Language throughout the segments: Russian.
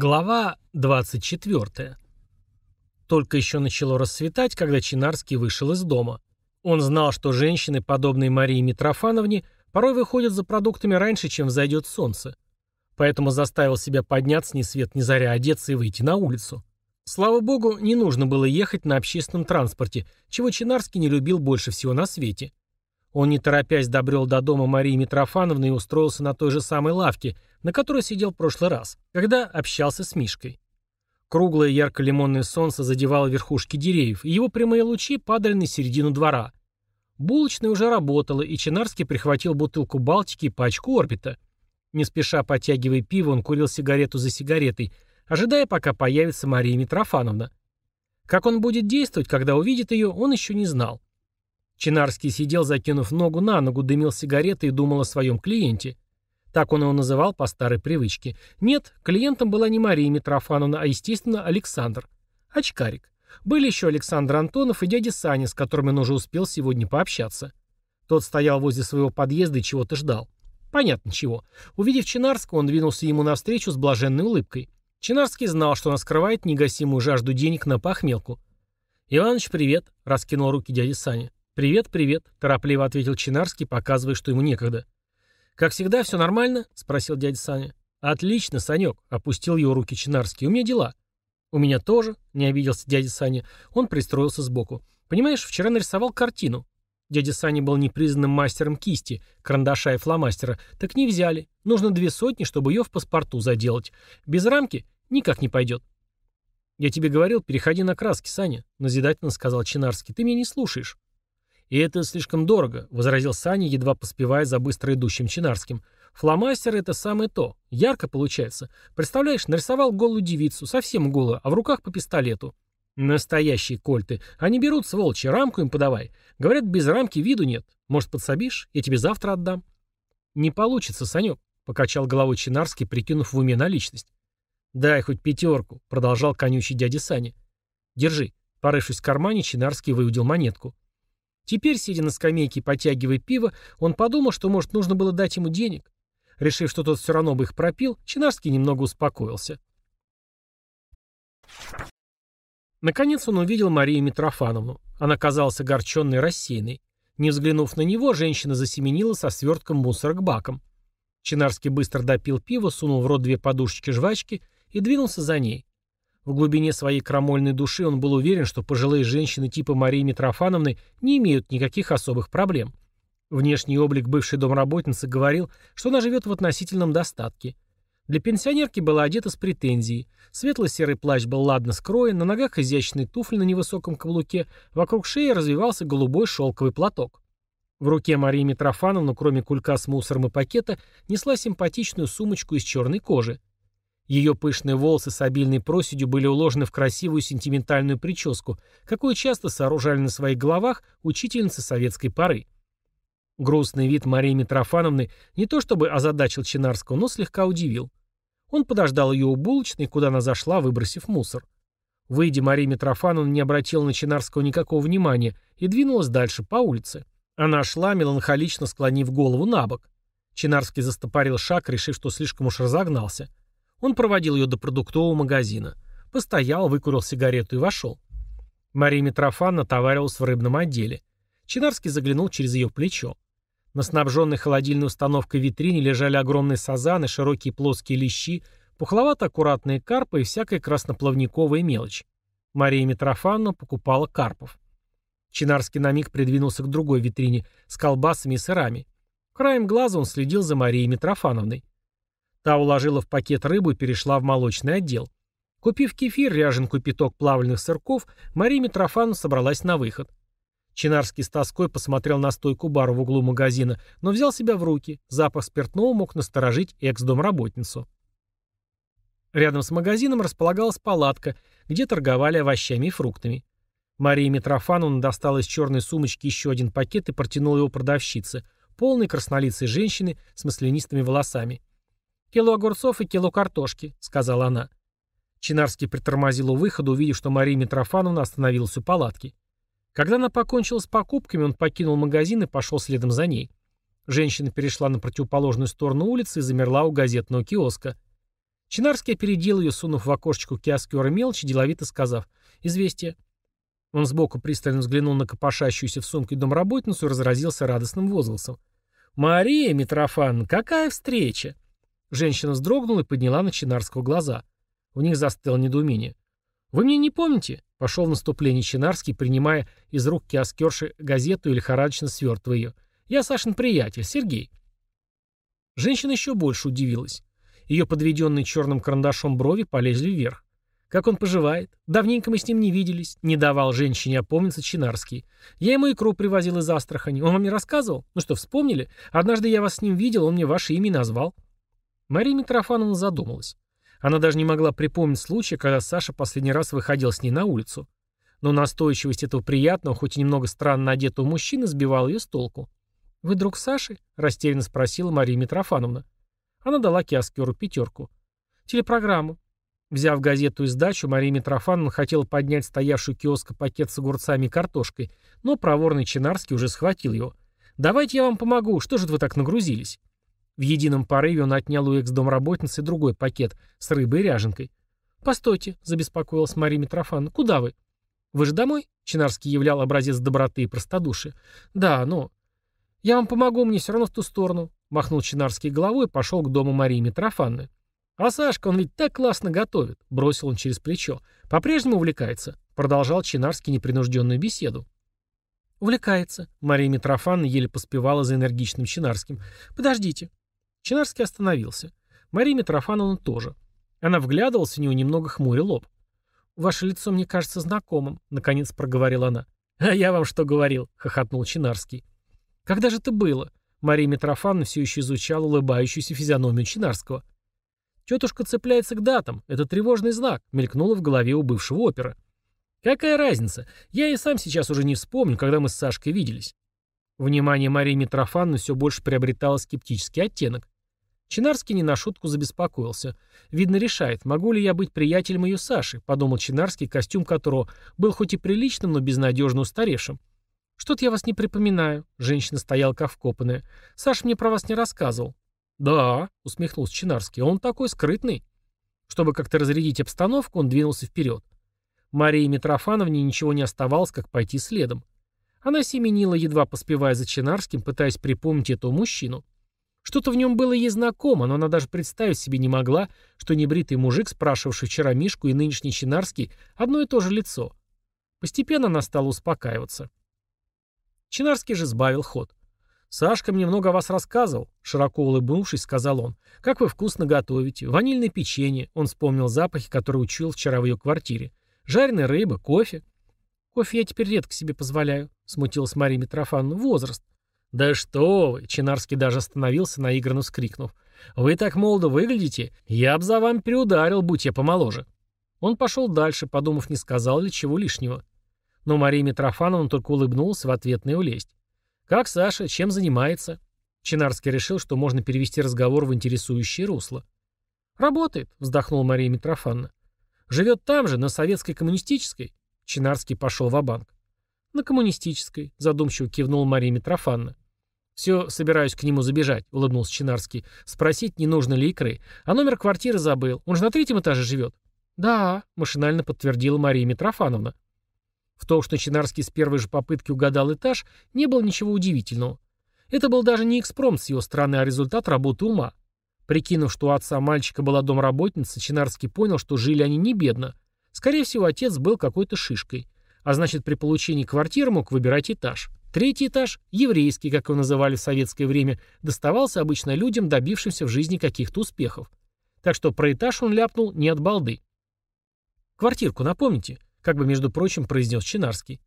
Глава 24. Только еще начало рассветать, когда Чинарский вышел из дома. Он знал, что женщины, подобные Марии Митрофановне, порой выходят за продуктами раньше, чем взойдет солнце. Поэтому заставил себя подняться ни свет ни заря, одеться и выйти на улицу. Слава богу, не нужно было ехать на общественном транспорте, чего Чинарский не любил больше всего на свете. Он, не торопясь, добрел до дома Марии Митрофановны и устроился на той же самой лавке, на которой сидел в прошлый раз, когда общался с Мишкой. Круглое ярко-лимонное солнце задевало верхушки деревьев, и его прямые лучи падали на середину двора. Булочная уже работала, и Чинарский прихватил бутылку Балтики и пачку Орбита. Не спеша потягивая пиво, он курил сигарету за сигаретой, ожидая, пока появится Мария Митрофановна. Как он будет действовать, когда увидит ее, он еще не знал. Чинарский сидел, закинув ногу на ногу, дымил сигареты и думал о своем клиенте. Так он его называл по старой привычке. Нет, клиентом была не Мария Митрофановна, а, естественно, Александр. Очкарик. Были еще Александр Антонов и дядя Саня, с которыми он уже успел сегодня пообщаться. Тот стоял возле своего подъезда и чего-то ждал. Понятно чего. Увидев Чинарского, он двинулся ему навстречу с блаженной улыбкой. Чинарский знал, что он скрывает негасимую жажду денег на похмелку. «Иваныч, привет!» — раскинул руки дядя Саня. «Привет, привет», — торопливо ответил Чинарский, показывая, что ему некогда. «Как всегда, все нормально?» — спросил дядя Саня. «Отлично, Санек», — опустил его руки Чинарский. «У меня дела». «У меня тоже», — не обиделся дядя Саня. Он пристроился сбоку. «Понимаешь, вчера нарисовал картину. Дядя Саня был непризнанным мастером кисти, карандаша и фломастера. Так не взяли. Нужно две сотни, чтобы ее в паспорту заделать. Без рамки никак не пойдет». «Я тебе говорил, переходи на краски, Саня», — назидательно сказал Чинарский. «Ты меня не слушаешь». «И это слишком дорого», — возразил Саня, едва поспевая за быстро идущим Чинарским. «Фломастер — это самое то. Ярко получается. Представляешь, нарисовал голую девицу, совсем голую, а в руках по пистолету. Настоящие кольты. Они берут, сволочи, рамку им подавай. Говорят, без рамки виду нет. Может, подсобишь? Я тебе завтра отдам». «Не получится, Санек», — покачал головой Чинарский, прикинув в уме наличность. «Дай хоть пятерку», — продолжал конючий дядя Саня. «Держи». Порывшись в кармане, Чинарский выудил монетку. Теперь, сидя на скамейке и потягивая пиво, он подумал, что, может, нужно было дать ему денег. Решив, что тот все равно бы их пропил, Чинарский немного успокоился. Наконец он увидел Марию Митрофановну. Она казалась огорченной и рассеянной. Не взглянув на него, женщина засеменила со свертком мусора к бакам. Чинарский быстро допил пиво, сунул в рот две подушечки жвачки и двинулся за ней. В глубине своей крамольной души он был уверен, что пожилые женщины типа Марии Митрофановны не имеют никаких особых проблем. Внешний облик бывшей домработницы говорил, что она живет в относительном достатке. Для пенсионерки была одета с претензией. Светло-серый плащ был ладно скроен, на ногах изящные туфли на невысоком каблуке, вокруг шеи развивался голубой шелковый платок. В руке Марии Митрофановны, кроме кулька с мусором и пакета, несла симпатичную сумочку из черной кожи. Ее пышные волосы с обильной проседью были уложены в красивую сентиментальную прическу, какую часто сооружали на своих головах учительницы советской поры. Грустный вид Марии Митрофановны не то чтобы озадачил Чинарского, но слегка удивил. Он подождал ее у булочной, куда она зашла, выбросив мусор. Выйдя, Мария Митрофановна не обратила на Чинарского никакого внимания и двинулась дальше, по улице. Она шла, меланхолично склонив голову на бок. Чинарский застопорил шаг, решив, что слишком уж разогнался. Он проводил ее до продуктового магазина. Постоял, выкурил сигарету и вошел. Мария Митрофановна товарилась в рыбном отделе. Чинарский заглянул через ее плечо. На снабженной холодильной установкой витрине лежали огромные сазаны, широкие плоские лещи, пухловато-аккуратные карпы и всякая красноплавниковая мелочь. Мария Митрофановна покупала карпов. Чинарский на миг придвинулся к другой витрине с колбасами и сырами. Краем глаза он следил за Марией Митрофановной. Та уложила в пакет рыбу и перешла в молочный отдел. Купив кефир, ряженку и пяток плавленных сырков, Мария Митрофановна собралась на выход. Чинарский с тоской посмотрел на стойку бара в углу магазина, но взял себя в руки. Запах спиртного мог насторожить экс-домработницу. Рядом с магазином располагалась палатка, где торговали овощами и фруктами. Мария Митрофановна достала из черной сумочки еще один пакет и протянула его продавщице, полной краснолицей женщины с маслянистыми волосами. «Кило огурцов и кило картошки», — сказала она. Чинарский притормозил у выхода, увидев, что Мария Митрофановна остановилась у палатки. Когда она покончила с покупками, он покинул магазин и пошел следом за ней. Женщина перешла на противоположную сторону улицы и замерла у газетного киоска. Чинарский опередил ее, сунув в окошечко киоскера мелочи, деловито сказав «Известие». Он сбоку пристально взглянул на копошащуюся в сумке домработницу и разразился радостным возгласом. «Мария Митрофан, какая встреча!» Женщина вздрогнула и подняла на Чинарского глаза. В них застыло недоумение. «Вы меня не помните?» — пошел в наступление Чинарский, принимая из рук киоскерши газету и лихорадочно свертывая ее. «Я Сашин приятель, Сергей». Женщина еще больше удивилась. Ее подведенные черным карандашом брови полезли вверх. Как он поживает? Давненько мы с ним не виделись. Не давал женщине опомниться Чинарский. Я ему икру привозил из Астрахани. Он вам не рассказывал? Ну что, вспомнили? Однажды я вас с ним видел, он мне ваше имя назвал. Мария Митрофановна задумалась. Она даже не могла припомнить случай, когда Саша последний раз выходил с ней на улицу. Но настойчивость этого приятного, хоть и немного странно одетого мужчины сбивала ее с толку. «Вы друг Саши?» – растерянно спросила Мария Митрофановна. Она дала киоскеру пятерку. «Телепрограмму». Взяв газету и сдачу, Мария Митрофановна хотела поднять стоявший киоска пакет с огурцами и картошкой, но проворный Чинарский уже схватил его. «Давайте я вам помогу, что же вы так нагрузились?» В едином порыве он отнял у экс-домработницы другой пакет с рыбой и ряженкой. «Постойте», — забеспокоилась Мария Митрофановна, — «куда вы?» «Вы же домой?» — Чинарский являл образец доброты и простодушия. «Да, но...» «Я вам помогу, мне все равно в ту сторону», — махнул Чинарский головой и пошел к дому Марии Митрофанны. «А Сашка, он ведь так классно готовит», — бросил он через плечо. «По-прежнему увлекается», — продолжал Чинарский непринужденную беседу. «Увлекается», — Мария Митрофанна еле поспевала за энергичным Чинарским. «Подождите». Чинарский остановился. Мария Митрофановна тоже. Она вглядывалась в него, немного хмуря лоб. «Ваше лицо мне кажется знакомым», — наконец проговорила она. «А я вам что говорил?» — хохотнул Чинарский. «Когда же это было?» Мария Митрофановна все еще изучала улыбающуюся физиономию Чинарского. «Тетушка цепляется к датам. Это тревожный знак», — мелькнуло в голове у бывшего опера. «Какая разница? Я и сам сейчас уже не вспомню, когда мы с Сашкой виделись». Внимание Марии Митрофановны все больше приобретало скептический оттенок. Чинарский не на шутку забеспокоился. «Видно, решает, могу ли я быть приятелем ее Саши», — подумал Чинарский, костюм которого был хоть и приличным, но безнадежно устаревшим. «Что-то я вас не припоминаю», — женщина стояла как вкопанная. «Саша мне про вас не рассказывал». «Да», — усмехнулся Чинарский, — «он такой скрытный». Чтобы как-то разрядить обстановку, он двинулся вперед. Марии Митрофановне ничего не оставалось, как пойти следом. Она семенила, едва поспевая за Чинарским, пытаясь припомнить этого мужчину. Что-то в нем было ей знакомо, но она даже представить себе не могла, что небритый мужик, спрашивавший вчера Мишку и нынешний Чинарский, одно и то же лицо. Постепенно она стала успокаиваться. Чинарский же сбавил ход. «Сашка мне много о вас рассказывал», — широко улыбнувшись, сказал он. «Как вы вкусно готовите. Ванильное печенье». Он вспомнил запахи, которые учуял вчера в ее квартире. «Жареная рыба, кофе». «Кофе я теперь редко себе позволяю», — смутилась Мария Митрофановна. «Возраст». «Да что вы!» — Чинарский даже остановился, наигранно вскрикнув. «Вы так молодо выглядите. Я б за вами переударил, будь я помоложе». Он пошел дальше, подумав, не сказал ли чего лишнего. Но Мария Митрофановна только улыбнулась в ответ на его лесть. «Как Саша? Чем занимается?» Чинарский решил, что можно перевести разговор в интересующее русло. «Работает», — вздохнула Мария Митрофановна. «Живет там же, на советской коммунистической?» Чинарский пошел в банк «На коммунистической», — задумчиво кивнула Мария Митрофановна. «Все, собираюсь к нему забежать», — улыбнулся Чинарский. «Спросить, не нужно ли икры. А номер квартиры забыл. Он же на третьем этаже живет». «Да», — машинально подтвердила Мария Митрофановна. В том, что Чинарский с первой же попытки угадал этаж, не было ничего удивительного. Это был даже не экспромт с его стороны, а результат работы ума. Прикинув, что у отца мальчика была домработница, Чинарский понял, что жили они не бедно. Скорее всего, отец был какой-то шишкой. А значит, при получении квартиры мог выбирать этаж. Третий этаж, еврейский, как его называли в советское время, доставался обычно людям, добившимся в жизни каких-то успехов. Так что про этаж он ляпнул не от балды. «Квартирку напомните?» как бы, между прочим, произнес Чинарский.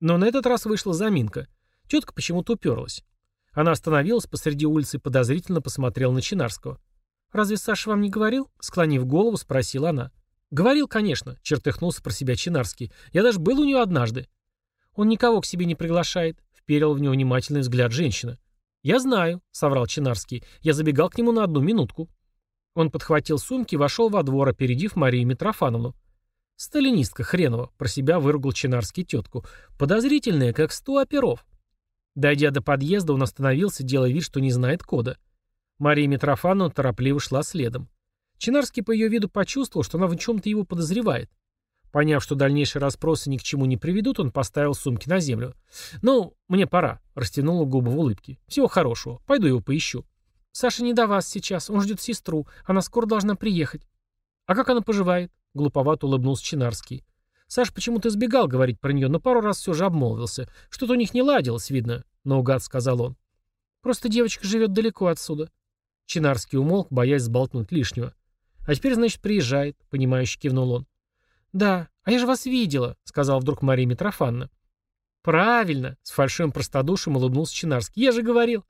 Но на этот раз вышла заминка. Тетка почему-то уперлась. Она остановилась посреди улицы и подозрительно посмотрела на Чинарского. «Разве Саша вам не говорил?» Склонив голову, спросила она. «Говорил, конечно», — чертыхнулся про себя Чинарский. «Я даже был у нее однажды». «Он никого к себе не приглашает», — вперил в него внимательный взгляд женщина. «Я знаю», — соврал Чинарский. «Я забегал к нему на одну минутку». Он подхватил сумки и вошел во двор, опередив Марию Митрофановну. «Сталинистка хренова», — про себя выругал Чинарский тетку. «Подозрительная, как сто оперов». Дойдя до подъезда, он остановился, делая вид, что не знает кода. Мария Митрофановна торопливо шла следом. Чинарский по ее виду почувствовал, что она в чем-то его подозревает. Поняв, что дальнейшие расспросы ни к чему не приведут, он поставил сумки на землю. «Ну, мне пора», — растянула губы в улыбке. «Всего хорошего. Пойду его поищу». «Саша не до вас сейчас. Он ждет сестру. Она скоро должна приехать». «А как она поживает?» — глуповато улыбнулся Чинарский. Саша почему-то избегал говорить про нее, но пару раз все же обмолвился. Что-то у них не ладилось, видно, — наугад сказал он. «Просто девочка живет далеко отсюда». Чинарский умолк, боясь сболтнуть лишнего. «А теперь, значит, приезжает», — понимающе кивнул он. «Да, а я же вас видела», — сказала вдруг Мария Митрофановна. «Правильно», — с фальшивым простодушием улыбнулся Чинарский. «Я же говорил».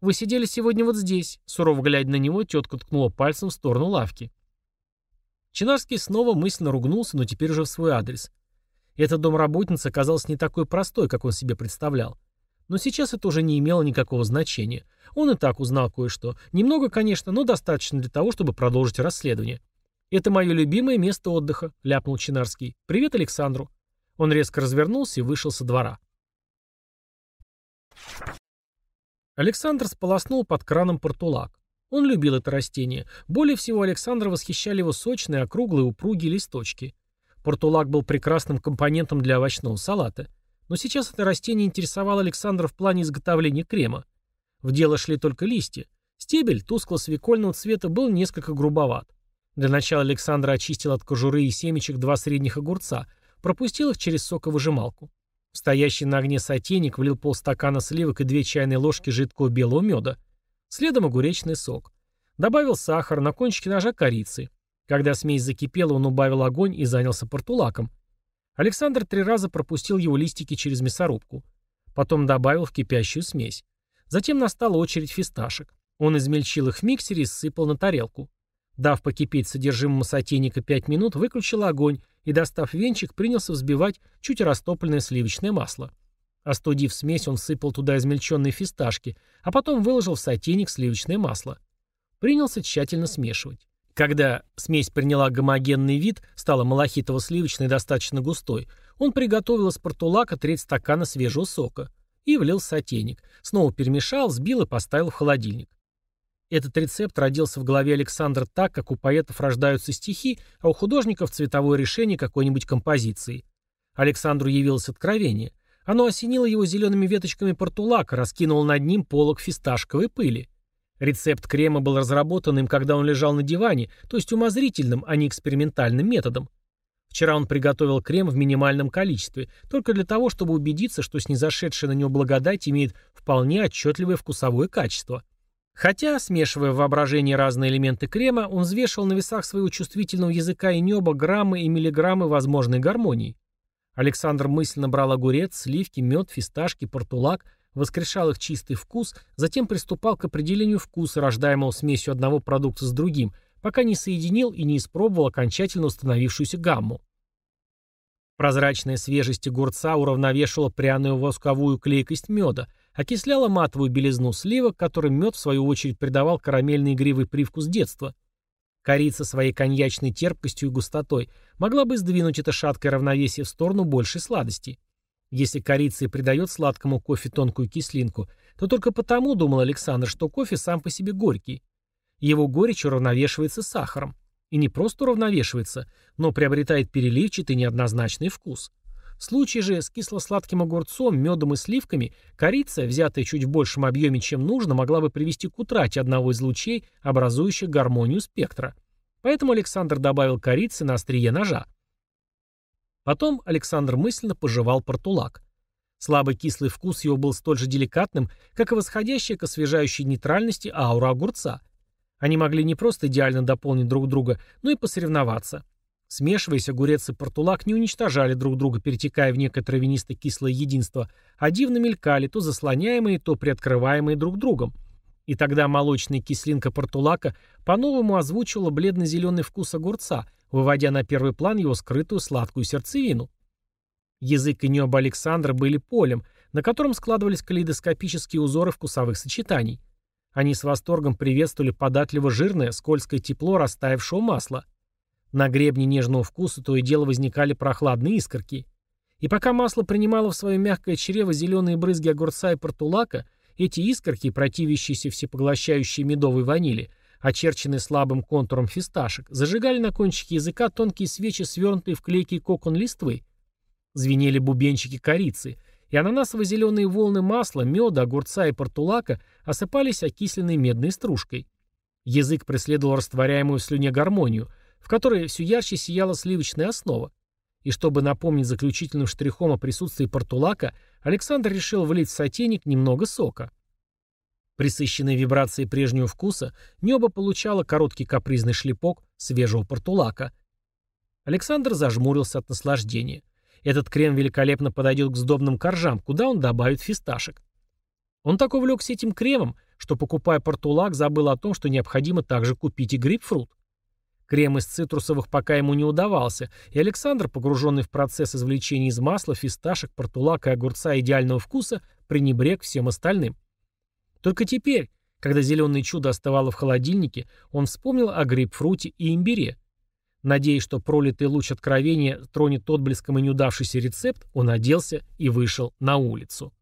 «Вы сидели сегодня вот здесь», — сурово глядя на него, тетка ткнула пальцем в сторону лавки. Чинарский снова мысленно ругнулся, но теперь уже в свой адрес. Эта домработница оказалась не такой простой, как он себе представлял. Но сейчас это уже не имело никакого значения. Он и так узнал кое-что. Немного, конечно, но достаточно для того, чтобы продолжить расследование. «Это мое любимое место отдыха», — ляпнул Чинарский. «Привет Александру». Он резко развернулся и вышел со двора. Александр сполоснул под краном портулак. Он любил это растение. Более всего Александра восхищали его сочные, округлые, упругие листочки. Портулак был прекрасным компонентом для овощного салата. Но сейчас это растение интересовало Александра в плане изготовления крема. В дело шли только листья. Стебель тускло-свекольного цвета был несколько грубоват. Для начала Александр очистил от кожуры и семечек два средних огурца, пропустил их через соковыжималку. Стоящий на огне сотейник влил полстакана сливок и две чайные ложки жидкого белого меда. Следом огуречный сок. Добавил сахар, на кончике ножа корицы. Когда смесь закипела, он убавил огонь и занялся портулаком. Александр три раза пропустил его листики через мясорубку. Потом добавил в кипящую смесь. Затем настала очередь фисташек. Он измельчил их в миксере и сыпал на тарелку. Дав покипеть содержимому сотейника 5 минут, выключил огонь и, достав венчик, принялся взбивать чуть растопленное сливочное масло. Остудив смесь, он всыпал туда измельченные фисташки, а потом выложил в сотейник сливочное масло. Принялся тщательно смешивать. Когда смесь приняла гомогенный вид, стала малахитово-сливочной достаточно густой, он приготовил из портулака треть стакана свежего сока и влил сотейник. Снова перемешал, взбил и поставил в холодильник. Этот рецепт родился в голове Александра так, как у поэтов рождаются стихи, а у художников цветовое решение какой-нибудь композиции. Александру явилось откровение. Оно осенило его зелеными веточками портулака, раскинуло над ним полог фисташковой пыли. Рецепт крема был разработан им, когда он лежал на диване, то есть умозрительным, а не экспериментальным методом. Вчера он приготовил крем в минимальном количестве, только для того, чтобы убедиться, что снизошедшая на него благодать имеет вполне отчетливое вкусовое качество. Хотя, смешивая в воображении разные элементы крема, он взвешивал на весах своего чувствительного языка и неба граммы и миллиграммы возможной гармонии. Александр мысленно брал огурец, сливки, мед, фисташки, портулак, воскрешал их чистый вкус, затем приступал к определению вкуса, рождаемого смесью одного продукта с другим, пока не соединил и не испробовал окончательно установившуюся гамму. Прозрачная свежесть огурца уравновешивала пряную восковую клейкость меда, окисляла матовую белизну сливок, которым мед, в свою очередь, придавал карамельный игривый привкус детства. Корица своей коньячной терпкостью и густотой могла бы сдвинуть это шаткое равновесие в сторону большей сладости. Если корица и придает сладкому кофе тонкую кислинку, то только потому, думал Александр, что кофе сам по себе горький. Его горечь уравновешивается сахаром. И не просто уравновешивается, но приобретает переливчатый неоднозначный вкус. В случае же с кисло-сладким огурцом, медом и сливками корица, взятая чуть в большем объеме, чем нужно, могла бы привести к утрате одного из лучей, образующих гармонию спектра. Поэтому Александр добавил корицы на острие ножа. Потом Александр мысленно пожевал портулак. Слабый кислый вкус его был столь же деликатным, как и восходящая к освежающей нейтральности аура огурца. Они могли не просто идеально дополнить друг друга, но и посоревноваться. Смешиваясь, огурец и портулак не уничтожали друг друга, перетекая в некое травянисто-кислое единство, а дивно мелькали, то заслоняемые, то приоткрываемые друг другом. И тогда молочная кислинка портулака по-новому озвучивала бледно-зеленый вкус огурца, выводя на первый план его скрытую сладкую сердцевину. Язык и небо Александра были полем, на котором складывались калейдоскопические узоры вкусовых сочетаний. Они с восторгом приветствовали податливо жирное, скользкое тепло растаявшего масла – на гребне нежного вкуса то и дело возникали прохладные искорки. И пока масло принимало в свое мягкое чрево зеленые брызги огурца и портулака, эти искорки, противящиеся всепоглощающей медовой ванили, очерченные слабым контуром фисташек, зажигали на кончике языка тонкие свечи, свернутые в клейкий кокон листвы. Звенели бубенчики корицы, и ананасово-зеленые волны масла, меда, огурца и портулака осыпались окисленной медной стружкой. Язык преследовал растворяемую в слюне гармонию, в которой все ярче сияла сливочная основа. И чтобы напомнить заключительным штрихом о присутствии портулака, Александр решил влить в сотейник немного сока. Присыщенной вибрацией прежнего вкуса, небо получало короткий капризный шлепок свежего портулака. Александр зажмурился от наслаждения. Этот крем великолепно подойдет к сдобным коржам, куда он добавит фисташек. Он так увлекся этим кремом, что, покупая портулак, забыл о том, что необходимо также купить и грейпфрут. Крем из цитрусовых пока ему не удавался, и Александр, погруженный в процесс извлечения из масла, фисташек, портулака и огурца идеального вкуса, пренебрег всем остальным. Только теперь, когда зеленое чудо оставало в холодильнике, он вспомнил о грейпфруте и имбире. Надеясь, что пролитый луч откровения тронет отблеском и неудавшийся рецепт, он оделся и вышел на улицу.